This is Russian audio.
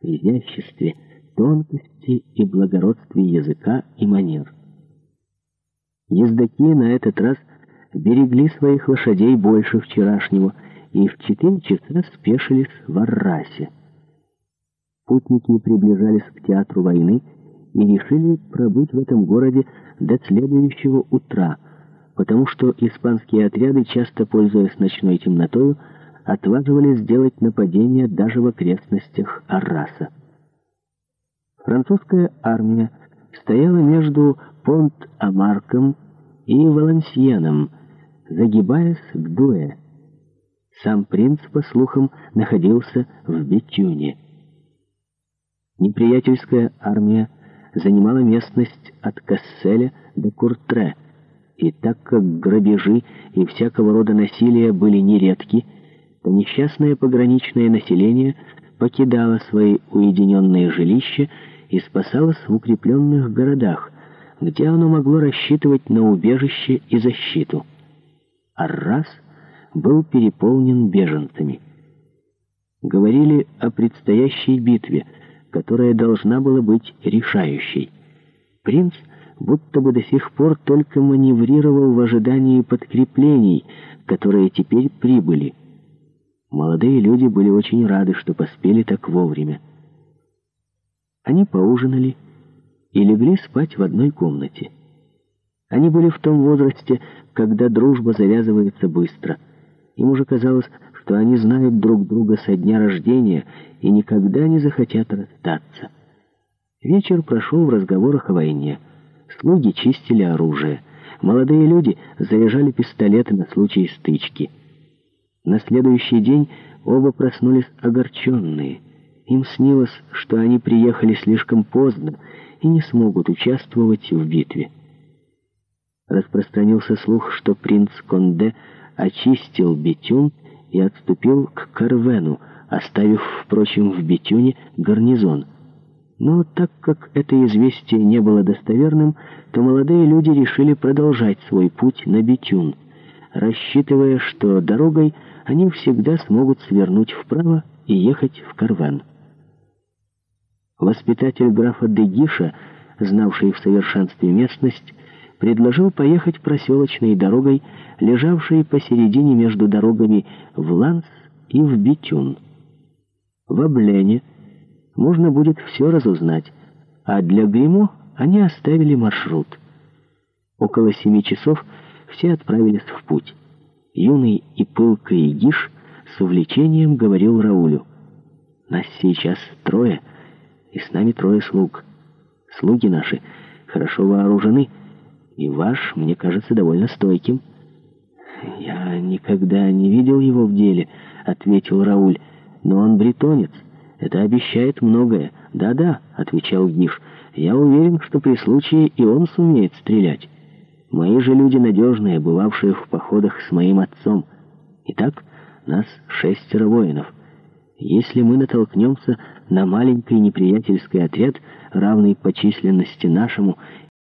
в изяществе, тонкости и благородстве языка и манер. Ездаки на этот раз берегли своих лошадей больше вчерашнего и в четыре часа спешились в Аррасе. Путники приближались к театру войны и решили пробыть в этом городе до следующего утра, потому что испанские отряды, часто пользуясь ночной темнотою, отваживались сделать нападение даже в окрестностях Арраса. Французская армия стояла между Понт-Амарком и Валансьеном, загибаясь к Дуэ. Сам принц, по слухам, находился в Бетюне. Неприятельская армия занимала местность от Касселя до Куртре, и так как грабежи и всякого рода насилие были нередки, несчастное пограничное население покидало свои уединенные жилища и спасалось в укрепленных городах, где оно могло рассчитывать на убежище и защиту. Аррас был переполнен беженцами. Говорили о предстоящей битве, которая должна была быть решающей. Принц будто бы до сих пор только маневрировал в ожидании подкреплений, которые теперь прибыли. Молодые люди были очень рады, что поспели так вовремя. Они поужинали и легли спать в одной комнате. Они были в том возрасте, когда дружба завязывается быстро. Им уже казалось, что они знают друг друга со дня рождения и никогда не захотят расстаться. Вечер прошел в разговорах о войне. Слуги чистили оружие. Молодые люди заряжали пистолеты на случай стычки. На следующий день оба проснулись огорченные. Им снилось, что они приехали слишком поздно и не смогут участвовать в битве. Распространился слух, что принц Конде очистил Бетюн и отступил к Карвену, оставив, впрочем, в Бетюне гарнизон. Но так как это известие не было достоверным, то молодые люди решили продолжать свой путь на Бетюн, рассчитывая, что дорогой они всегда смогут свернуть вправо и ехать в Карвен. Воспитатель графа Дегиша, знавший в совершенстве местность, предложил поехать проселочной дорогой, лежавшей посередине между дорогами в Ланс и в Бетюн. В Аблене можно будет все разузнать, а для Гримо они оставили маршрут. Около семи часов все отправились в путь. Юный и пылкий Гиш с увлечением говорил Раулю. «Нас сейчас трое, и с нами трое слуг. Слуги наши хорошо вооружены, и ваш, мне кажется, довольно стойким». «Я никогда не видел его в деле», — ответил Рауль. «Но он бретонец. Это обещает многое». «Да-да», — отвечал Гиш. «Я уверен, что при случае и он сумеет стрелять». Мои же люди надежные, бывавшие в походах с моим отцом. Итак, нас шестеро воинов. Если мы натолкнемся на маленький неприятельский отряд, равный по численности нашему,